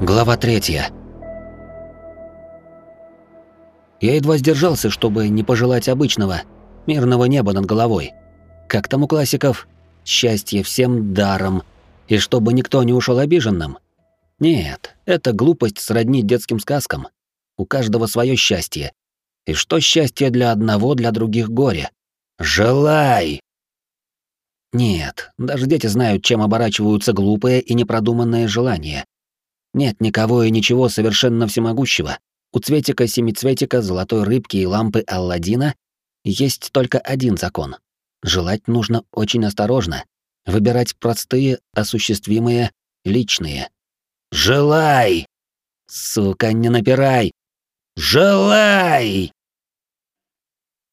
Глава третья. Я едва сдержался, чтобы не пожелать обычного, мирного неба над головой. Как там у классиков? Счастье всем даром, и чтобы никто не ушел обиженным. Нет, это глупость сродни детским сказкам. У каждого свое счастье. И что счастье для одного, для других горе? Желай! Нет, даже дети знают, чем оборачиваются глупые и непродуманные желания. Нет никого и ничего совершенно всемогущего. У цветика, семицветика, золотой рыбки и лампы Алладина есть только один закон. Желать нужно очень осторожно, выбирать простые, осуществимые, личные. Желай! Сука, не напирай! Желай!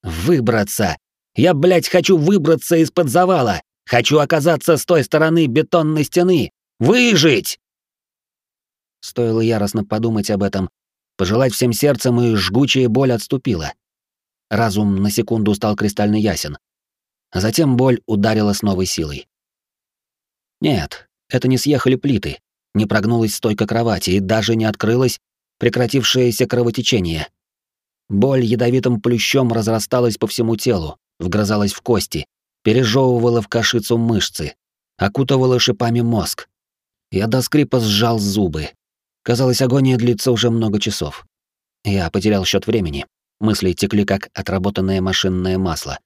Выбраться! Я, блядь, хочу выбраться из-под завала! Хочу оказаться с той стороны бетонной стены! Выжить! Стоило яростно подумать об этом, пожелать всем сердцем, и жгучая боль отступила. Разум на секунду стал кристально ясен. А затем боль ударила с новой силой. Нет, это не съехали плиты, не прогнулась стойка кровати и даже не открылось прекратившееся кровотечение. Боль ядовитым плющом разрасталась по всему телу, вгрызалась в кости, пережевывала в кашицу мышцы, окутывала шипами мозг. Я до скрипа сжал зубы, Казалось, агония длится уже много часов. Я потерял счет времени. Мысли текли как отработанное машинное масло.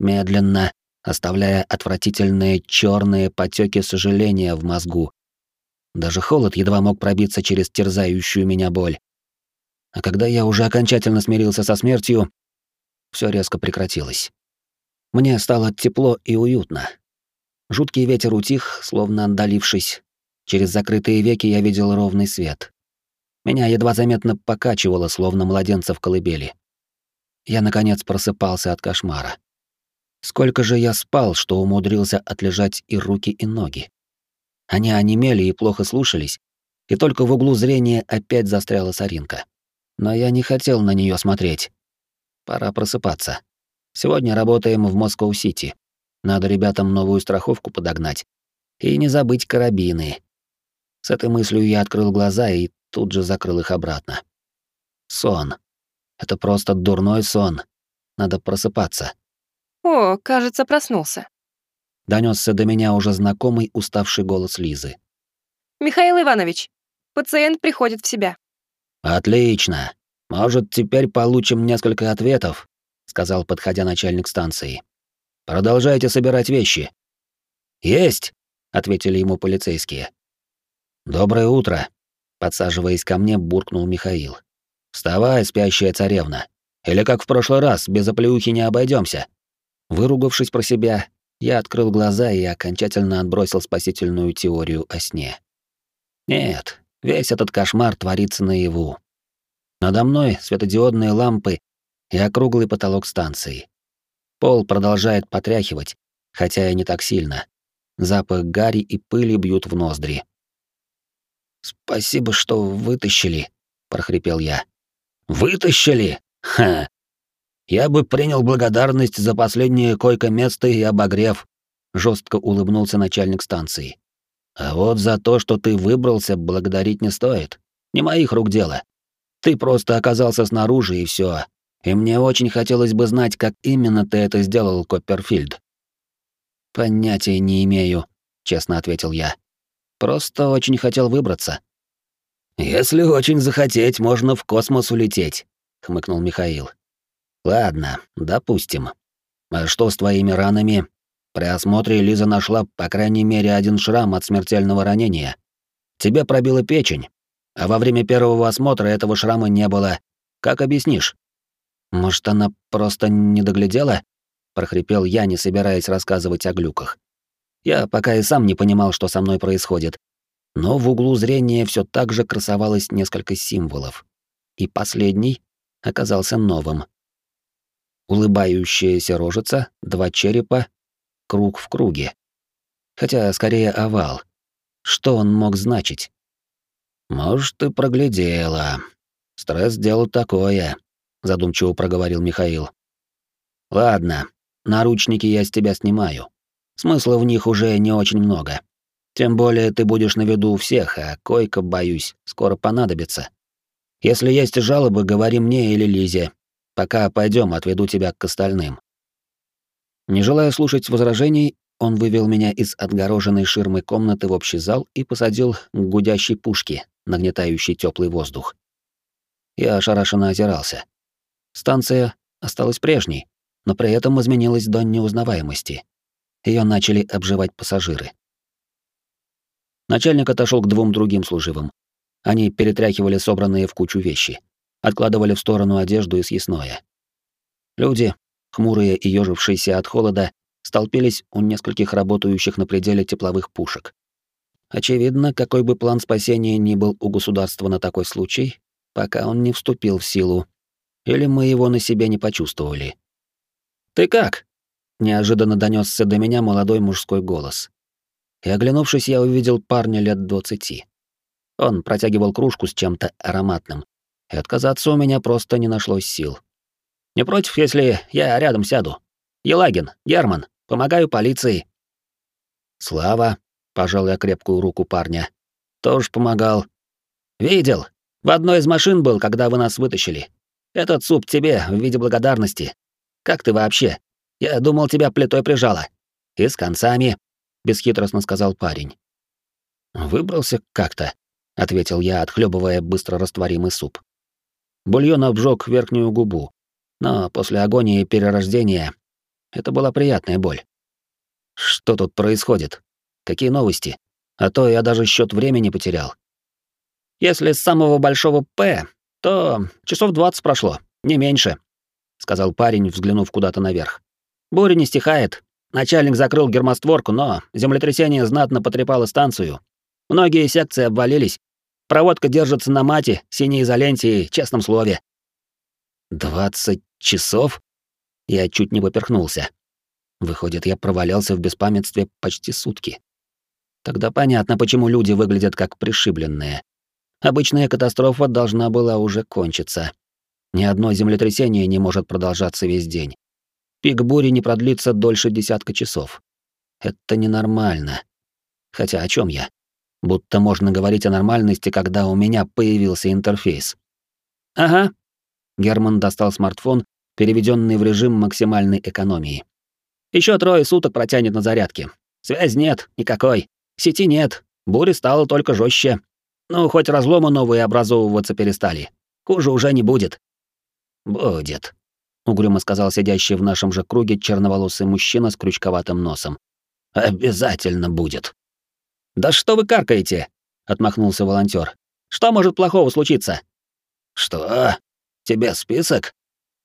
Медленно, оставляя отвратительные черные потеки сожаления в мозгу. Даже холод едва мог пробиться через терзающую меня боль. А когда я уже окончательно смирился со смертью, все резко прекратилось. Мне стало тепло и уютно. Жуткий ветер утих, словно отдалившись, Через закрытые веки я видел ровный свет. Меня едва заметно покачивало, словно младенца в колыбели. Я, наконец, просыпался от кошмара. Сколько же я спал, что умудрился отлежать и руки, и ноги. Они онемели и плохо слушались, и только в углу зрения опять застряла соринка. Но я не хотел на нее смотреть. Пора просыпаться. Сегодня работаем в Москва-Сити. Надо ребятам новую страховку подогнать. И не забыть карабины. С этой мыслью я открыл глаза и тут же закрыл их обратно. Сон. Это просто дурной сон. Надо просыпаться. О, кажется, проснулся. Донесся до меня уже знакомый уставший голос Лизы. Михаил Иванович, пациент приходит в себя. Отлично. Может, теперь получим несколько ответов, сказал, подходя начальник станции. Продолжайте собирать вещи. Есть, ответили ему полицейские. «Доброе утро!» Подсаживаясь ко мне, буркнул Михаил. «Вставай, спящая царевна! Или как в прошлый раз, без оплеухи не обойдемся. Выругавшись про себя, я открыл глаза и окончательно отбросил спасительную теорию о сне. Нет, весь этот кошмар творится наяву. Надо мной светодиодные лампы и округлый потолок станции. Пол продолжает потряхивать, хотя и не так сильно. Запах гари и пыли бьют в ноздри. «Спасибо, что вытащили», — прохрипел я. «Вытащили? Ха! Я бы принял благодарность за последнее койко-место и обогрев», — жестко улыбнулся начальник станции. «А вот за то, что ты выбрался, благодарить не стоит. Не моих рук дело. Ты просто оказался снаружи, и все. И мне очень хотелось бы знать, как именно ты это сделал, Копперфильд». «Понятия не имею», — честно ответил я. Просто очень хотел выбраться. Если очень захотеть, можно в космос улететь, хмыкнул Михаил. Ладно, допустим. А что с твоими ранами? При осмотре Лиза нашла, по крайней мере, один шрам от смертельного ранения. Тебе пробила печень, а во время первого осмотра этого шрама не было. Как объяснишь? Может, она просто не доглядела? прохрипел я, не собираясь рассказывать о глюках. Я пока и сам не понимал, что со мной происходит. Но в углу зрения все так же красовалось несколько символов. И последний оказался новым. Улыбающаяся рожица, два черепа, круг в круге. Хотя скорее овал. Что он мог значить? «Может, ты проглядела. Стресс делал такое», — задумчиво проговорил Михаил. «Ладно, наручники я с тебя снимаю. Смысла в них уже не очень много. Тем более ты будешь на виду у всех, а койка, боюсь, скоро понадобится. Если есть жалобы, говори мне или Лизе. Пока пойдем, отведу тебя к остальным. Не желая слушать возражений, он вывел меня из отгороженной ширмой комнаты в общий зал и посадил к гудящей пушке, нагнетающей теплый воздух. Я ошарашенно озирался. Станция осталась прежней, но при этом изменилась до неузнаваемости. Ее начали обживать пассажиры. Начальник отошел к двум другим служивым. Они перетряхивали собранные в кучу вещи, откладывали в сторону одежду и съестное. Люди, хмурые и ёжившиеся от холода, столпились у нескольких работающих на пределе тепловых пушек. Очевидно, какой бы план спасения ни был у государства на такой случай, пока он не вступил в силу, или мы его на себе не почувствовали. «Ты как?» — неожиданно донесся до меня молодой мужской голос. И оглянувшись, я увидел парня лет двадцати. Он протягивал кружку с чем-то ароматным, и отказаться у меня просто не нашлось сил. «Не против, если я рядом сяду? Елагин, Герман, помогаю полиции». «Слава», — пожал я крепкую руку парня, — «тоже помогал». «Видел. В одной из машин был, когда вы нас вытащили. Этот суп тебе в виде благодарности. Как ты вообще? Я думал, тебя плитой прижало. И с концами», — бесхитростно сказал парень. «Выбрался как-то», — ответил я, отхлебывая быстро растворимый суп. Бульон обжег верхнюю губу, но после агонии перерождения это была приятная боль. Что тут происходит? Какие новости? А то я даже счет времени потерял. Если с самого большого «П», то часов двадцать прошло, не меньше, сказал парень, взглянув куда-то наверх. Буря не стихает. Начальник закрыл гермостворку, но землетрясение знатно потрепало станцию. Многие секции обвалились. Проводка держится на мате, синей изоленте и честном слове. «Двадцать часов?» Я чуть не поперхнулся. Выходит, я провалялся в беспамятстве почти сутки. Тогда понятно, почему люди выглядят как пришибленные. Обычная катастрофа должна была уже кончиться. Ни одно землетрясение не может продолжаться весь день. Пик бури не продлится дольше десятка часов. Это ненормально. Хотя о чем я? Будто можно говорить о нормальности, когда у меня появился интерфейс. Ага. Герман достал смартфон, переведенный в режим максимальной экономии. Еще трое суток протянет на зарядке. Связь нет, никакой. Сети нет. Бури стало только жестче. Ну, хоть разломы новые образовываться перестали. Хуже уже не будет. Будет, угрюмо сказал сидящий в нашем же круге черноволосый мужчина с крючковатым носом. Обязательно будет. Да что вы каркаете? отмахнулся волонтер. Что может плохого случиться? Что? Тебе список?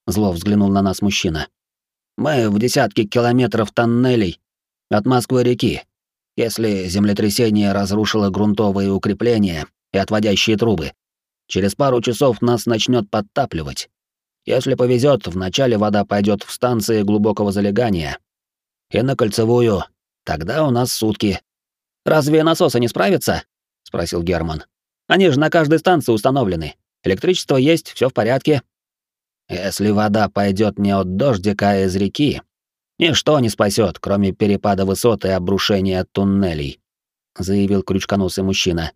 Зло взглянул на нас мужчина. Мы в десятки километров тоннелей от Москвы-реки. Если землетрясение разрушило грунтовые укрепления и отводящие трубы, через пару часов нас начнет подтапливать. Если повезет, вначале вода пойдет в станции глубокого залегания. И на кольцевую. Тогда у нас сутки. Разве насосы не справятся? спросил Герман. Они же на каждой станции установлены. Электричество есть, все в порядке. Если вода пойдет не от дождика, а из реки, ничто не спасет, кроме перепада высоты и обрушения туннелей, заявил крючконосый мужчина.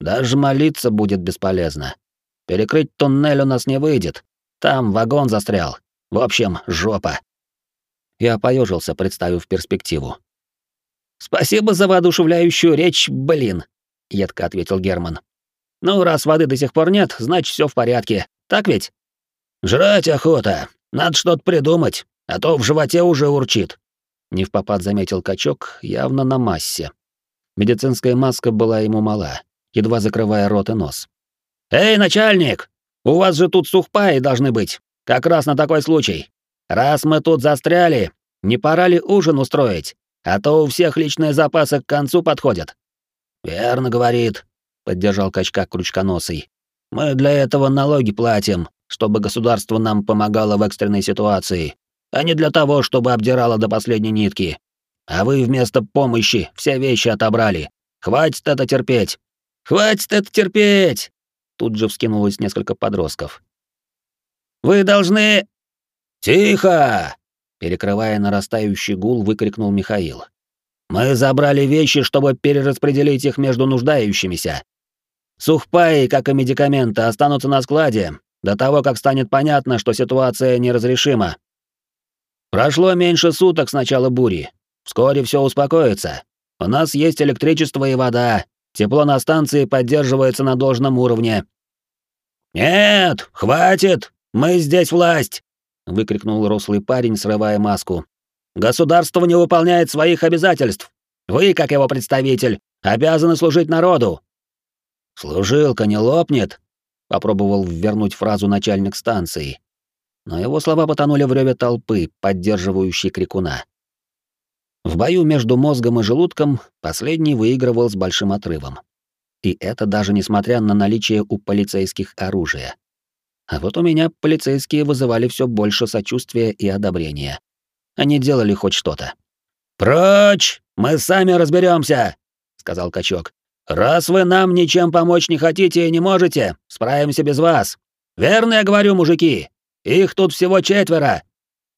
Даже молиться будет бесполезно. Перекрыть туннель у нас не выйдет. Там вагон застрял. В общем, жопа. Я поежился, представив перспективу. Спасибо за воодушевляющую речь, блин, едко ответил Герман. Ну, раз воды до сих пор нет, значит, все в порядке. Так ведь? «Жрать охота. Надо что-то придумать, а то в животе уже урчит». Не в попад заметил качок, явно на массе. Медицинская маска была ему мала, едва закрывая рот и нос. «Эй, начальник! У вас же тут сухпаи должны быть. Как раз на такой случай. Раз мы тут застряли, не пора ли ужин устроить? А то у всех личные запасы к концу подходят». «Верно, — говорит», — поддержал качка крючконосый. «Мы для этого налоги платим, чтобы государство нам помогало в экстренной ситуации, а не для того, чтобы обдирало до последней нитки. А вы вместо помощи все вещи отобрали. Хватит это терпеть. Хватит это терпеть. Тут же вскинулось несколько подростков. Вы должны Тихо! перекрывая нарастающий гул, выкрикнул Михаил. Мы забрали вещи, чтобы перераспределить их между нуждающимися. Сухпаи, как и медикаменты, останутся на складе до того, как станет понятно, что ситуация неразрешима. Прошло меньше суток с начала бури. Вскоре все успокоится. У нас есть электричество и вода. Тепло на станции поддерживается на должном уровне. Нет, хватит. Мы здесь власть, выкрикнул рослый парень, срывая маску. Государство не выполняет своих обязательств. Вы, как его представитель, обязаны служить народу. Служилка не лопнет, попробовал вернуть фразу начальник станции. Но его слова потонули в реве толпы, поддерживающей крикуна. В бою между мозгом и желудком последний выигрывал с большим отрывом. И это даже несмотря на наличие у полицейских оружия. А вот у меня полицейские вызывали все больше сочувствия и одобрения. Они делали хоть что-то. «Прочь! Мы сами разберемся, сказал качок. «Раз вы нам ничем помочь не хотите и не можете, справимся без вас. Верно я говорю, мужики? Их тут всего четверо.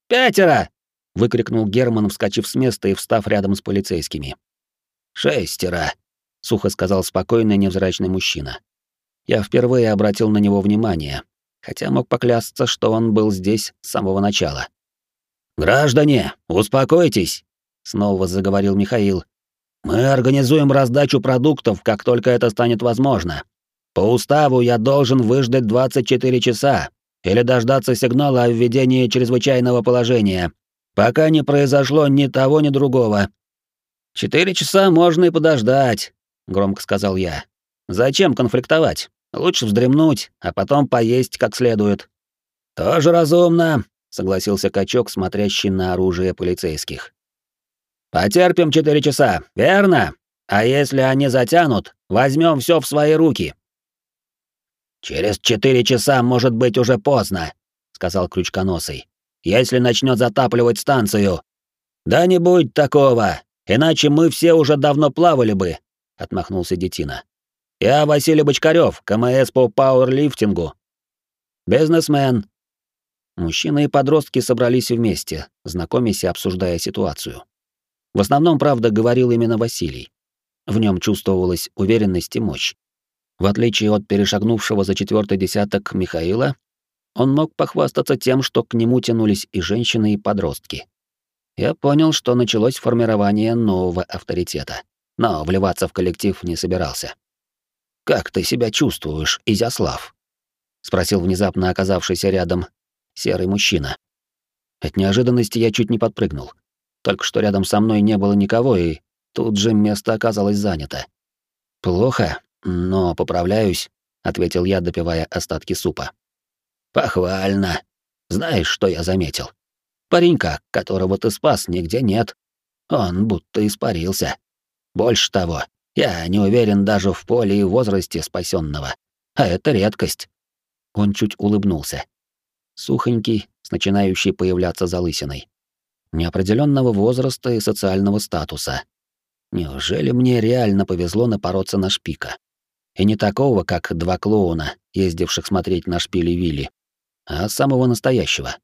Пятеро!» — выкрикнул Герман, вскочив с места и встав рядом с полицейскими. «Шестеро», — сухо сказал спокойный невзрачный мужчина. Я впервые обратил на него внимание, хотя мог поклясться, что он был здесь с самого начала. «Граждане, успокойтесь!» — снова заговорил Михаил. «Мы организуем раздачу продуктов, как только это станет возможно. По уставу я должен выждать 24 часа или дождаться сигнала о введении чрезвычайного положения, пока не произошло ни того, ни другого. «Четыре часа можно и подождать», — громко сказал я. «Зачем конфликтовать? Лучше вздремнуть, а потом поесть как следует». «Тоже разумно», — согласился качок, смотрящий на оружие полицейских. «Потерпим четыре часа, верно? А если они затянут, возьмем все в свои руки». «Через четыре часа может быть уже поздно», — сказал Крючконосый если начнет затапливать станцию. Да не будет такого, иначе мы все уже давно плавали бы, отмахнулся Детина. Я Василий Бочкарев, КМС по пауэрлифтингу. Бизнесмен. Мужчины и подростки собрались вместе, знакомясь и обсуждая ситуацию. В основном, правда, говорил именно Василий. В нем чувствовалась уверенность и мощь. В отличие от перешагнувшего за четвертый десяток Михаила, он мог похвастаться тем, что к нему тянулись и женщины, и подростки. Я понял, что началось формирование нового авторитета, но вливаться в коллектив не собирался. «Как ты себя чувствуешь, Изяслав?» — спросил внезапно оказавшийся рядом серый мужчина. От неожиданности я чуть не подпрыгнул. Только что рядом со мной не было никого, и тут же место оказалось занято. «Плохо, но поправляюсь», — ответил я, допивая остатки супа. Похвально. Знаешь, что я заметил? Паренька, которого ты спас, нигде нет. Он будто испарился. Больше того, я не уверен даже в поле и возрасте спасенного. А это редкость. Он чуть улыбнулся. Сухонький, с начинающей появляться залысиной. Неопределенного возраста и социального статуса. Неужели мне реально повезло напороться на шпика? И не такого, как два клоуна, ездивших смотреть на шпили Вилли, а самого настоящего.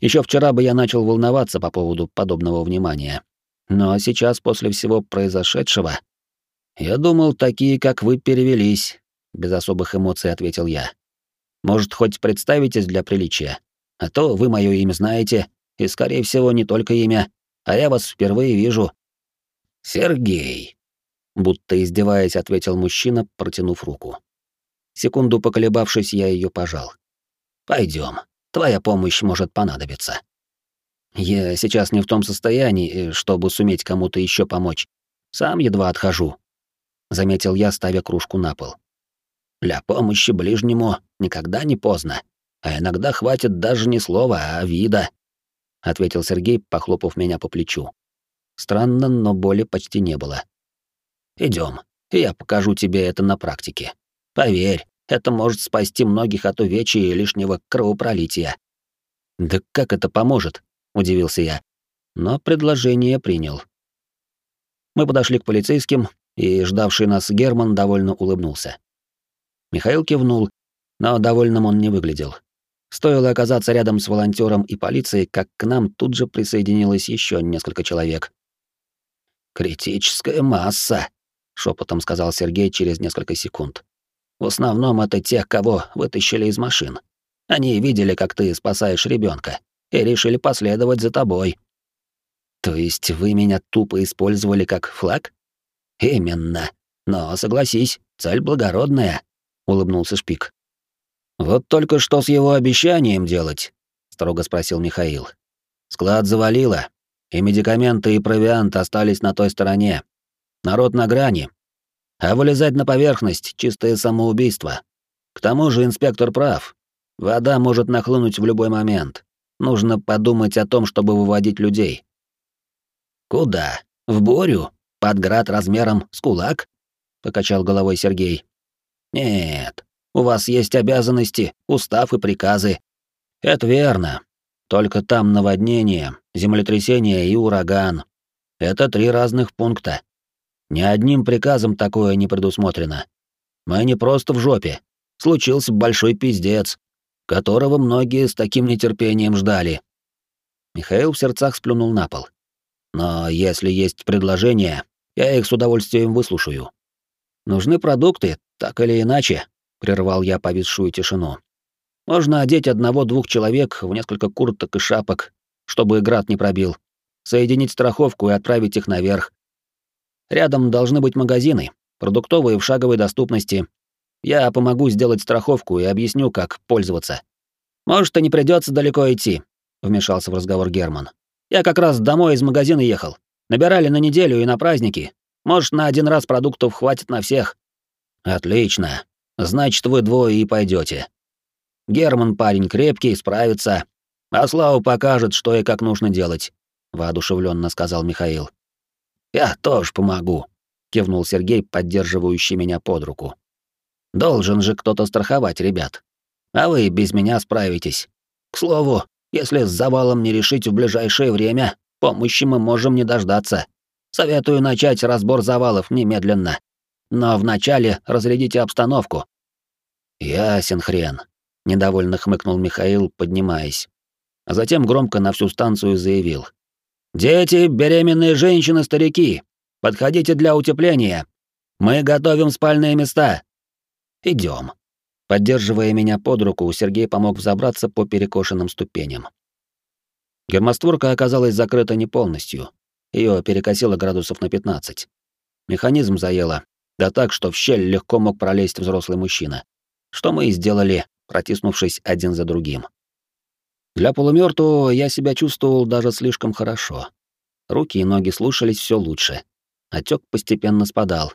Еще вчера бы я начал волноваться по поводу подобного внимания. Но сейчас, после всего произошедшего, я думал, такие, как вы, перевелись, без особых эмоций ответил я. Может, хоть представитесь для приличия? А то вы мое имя знаете, и, скорее всего, не только имя, а я вас впервые вижу. Сергей, будто издеваясь, ответил мужчина, протянув руку. Секунду поколебавшись, я ее пожал. Пойдем. Твоя помощь может понадобиться. Я сейчас не в том состоянии, чтобы суметь кому-то еще помочь. Сам едва отхожу. Заметил я, ставя кружку на пол. Для помощи ближнему никогда не поздно. А иногда хватит даже не слова, а вида. Ответил Сергей, похлопав меня по плечу. Странно, но боли почти не было. Идем, я покажу тебе это на практике. Поверь, это может спасти многих от увечья и лишнего кровопролития. Да как это поможет? удивился я. Но предложение принял. Мы подошли к полицейским, и ждавший нас Герман довольно улыбнулся. Михаил кивнул, но довольным он не выглядел. Стоило оказаться рядом с волонтером и полицией, как к нам тут же присоединилось еще несколько человек. Критическая масса, шепотом сказал Сергей через несколько секунд. В основном это тех, кого вытащили из машин. Они видели, как ты спасаешь ребенка, и решили последовать за тобой. То есть вы меня тупо использовали как флаг? Именно. Но согласись, цель благородная, улыбнулся Шпик. Вот только что с его обещанием делать? строго спросил Михаил. Склад завалило, и медикаменты и провиант остались на той стороне. Народ на грани. А вылезать на поверхность — чистое самоубийство. К тому же инспектор прав. Вода может нахлынуть в любой момент. Нужно подумать о том, чтобы выводить людей. Куда? В бурю? Под град размером с кулак? Покачал головой Сергей. Нет, у вас есть обязанности, устав и приказы. Это верно. Только там наводнение, землетрясение и ураган. Это три разных пункта. Ни одним приказом такое не предусмотрено. Мы не просто в жопе. Случился большой пиздец, которого многие с таким нетерпением ждали. Михаил в сердцах сплюнул на пол. Но если есть предложения, я их с удовольствием выслушаю. Нужны продукты, так или иначе, прервал я повисшую тишину. Можно одеть одного-двух человек в несколько курток и шапок, чтобы град не пробил, соединить страховку и отправить их наверх. Рядом должны быть магазины, продуктовые в шаговой доступности. Я помогу сделать страховку и объясню, как пользоваться. Может, и не придется далеко идти, вмешался в разговор Герман. Я как раз домой из магазина ехал. Набирали на неделю и на праздники. Может, на один раз продуктов хватит на всех. Отлично. Значит, вы двое и пойдете. Герман парень крепкий, справится. А Слава покажет, что и как нужно делать, воодушевленно сказал Михаил. Я тоже помогу, кивнул Сергей, поддерживающий меня под руку. Должен же кто-то страховать ребят. А вы без меня справитесь. К слову, если с завалом не решить в ближайшее время, помощи мы можем не дождаться. Советую начать разбор завалов немедленно. Но вначале разрядите обстановку. Ясен хрен, недовольно хмыкнул Михаил, поднимаясь. А затем громко на всю станцию заявил: "Дети, беременные женщины, старики, подходите для утепления. Мы готовим спальные места. Идем. Поддерживая меня под руку, Сергей помог взобраться по перекошенным ступеням. Гермостворка оказалась закрыта не полностью. Ее перекосило градусов на 15. Механизм заело, да так, что в щель легко мог пролезть взрослый мужчина. Что мы и сделали, протиснувшись один за другим. Для полумертвого я себя чувствовал даже слишком хорошо. Руки и ноги слушались все лучше. Отек постепенно спадал.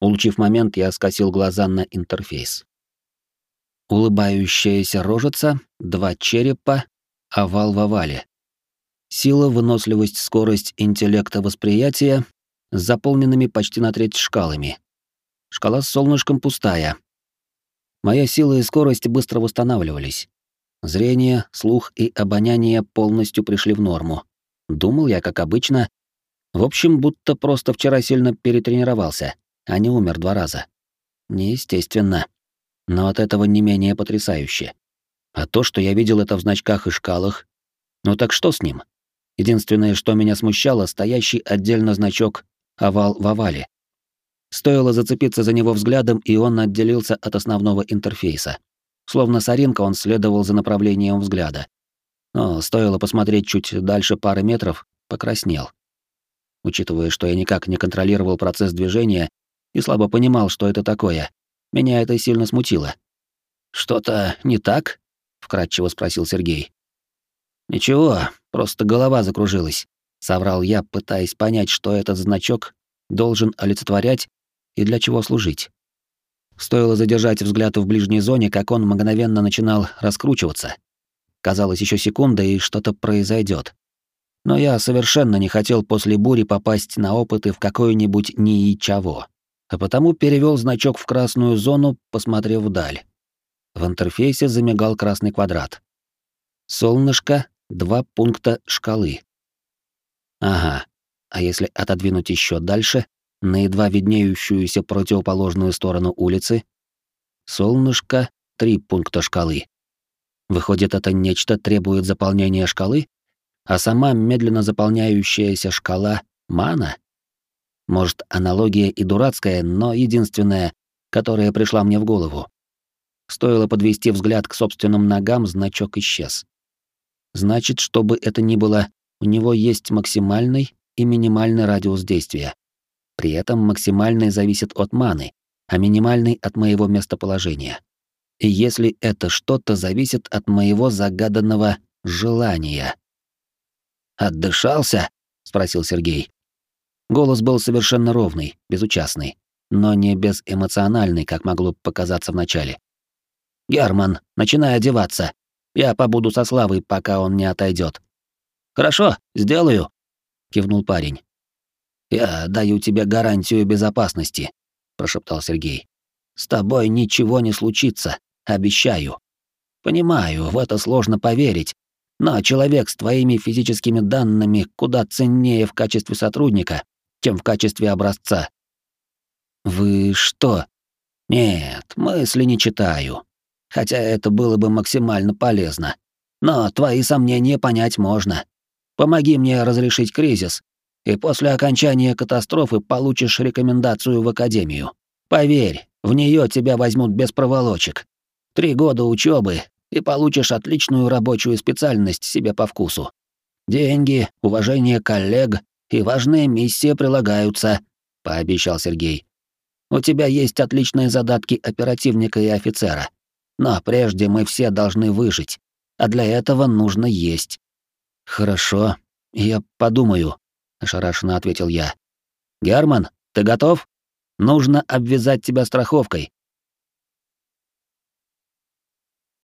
Улучив момент, я скосил глаза на интерфейс. Улыбающаяся рожица, два черепа, овал в овале. Сила, выносливость, скорость интеллекта восприятия с заполненными почти на треть шкалами. Шкала с солнышком пустая, Моя сила и скорость быстро восстанавливались. Зрение, слух и обоняние полностью пришли в норму. Думал я, как обычно. В общем, будто просто вчера сильно перетренировался, а не умер два раза. Неестественно. Но от этого не менее потрясающе. А то, что я видел это в значках и шкалах... Ну так что с ним? Единственное, что меня смущало, стоящий отдельно значок «Овал в овале». Стоило зацепиться за него взглядом, и он отделился от основного интерфейса. Словно соринка он следовал за направлением взгляда. Но стоило посмотреть чуть дальше пары метров, покраснел. Учитывая, что я никак не контролировал процесс движения и слабо понимал, что это такое, меня это сильно смутило. «Что-то не так?» — вкратчиво спросил Сергей. «Ничего, просто голова закружилась», — соврал я, пытаясь понять, что этот значок должен олицетворять и для чего служить. Стоило задержать взгляд в ближней зоне, как он мгновенно начинал раскручиваться. Казалось, еще секунда, и что-то произойдет. Но я совершенно не хотел после бури попасть на опыты в какой-нибудь НИИ чего, а потому перевел значок в красную зону, посмотрев вдаль. В интерфейсе замигал красный квадрат. Солнышко, два пункта шкалы. Ага, а если отодвинуть еще дальше, на едва виднеющуюся противоположную сторону улицы. Солнышко — три пункта шкалы. Выходит, это нечто требует заполнения шкалы, а сама медленно заполняющаяся шкала — мана? Может, аналогия и дурацкая, но единственная, которая пришла мне в голову. Стоило подвести взгляд к собственным ногам, значок исчез. Значит, что бы это ни было, у него есть максимальный и минимальный радиус действия. При этом максимальный зависит от маны, а минимальный от моего местоположения. И если это что-то зависит от моего загаданного желания. «Отдышался?» — спросил Сергей. Голос был совершенно ровный, безучастный, но не безэмоциональный, как могло показаться вначале. «Герман, начинай одеваться. Я побуду со Славой, пока он не отойдет. «Хорошо, сделаю», — кивнул парень. «Я даю тебе гарантию безопасности», — прошептал Сергей. «С тобой ничего не случится, обещаю. Понимаю, в это сложно поверить, но человек с твоими физическими данными куда ценнее в качестве сотрудника, чем в качестве образца». «Вы что?» «Нет, мысли не читаю хотя это было бы максимально полезно. Но твои сомнения понять можно. Помоги мне разрешить кризис, и после окончания катастрофы получишь рекомендацию в академию. Поверь, в нее тебя возьмут без проволочек. Три года учебы, и получишь отличную рабочую специальность себе по вкусу. Деньги, уважение коллег и важные миссии прилагаются, пообещал Сергей. У тебя есть отличные задатки оперативника и офицера. Но прежде мы все должны выжить, а для этого нужно есть. Хорошо, я подумаю, ошарашенно ответил я. Герман, ты готов? Нужно обвязать тебя страховкой.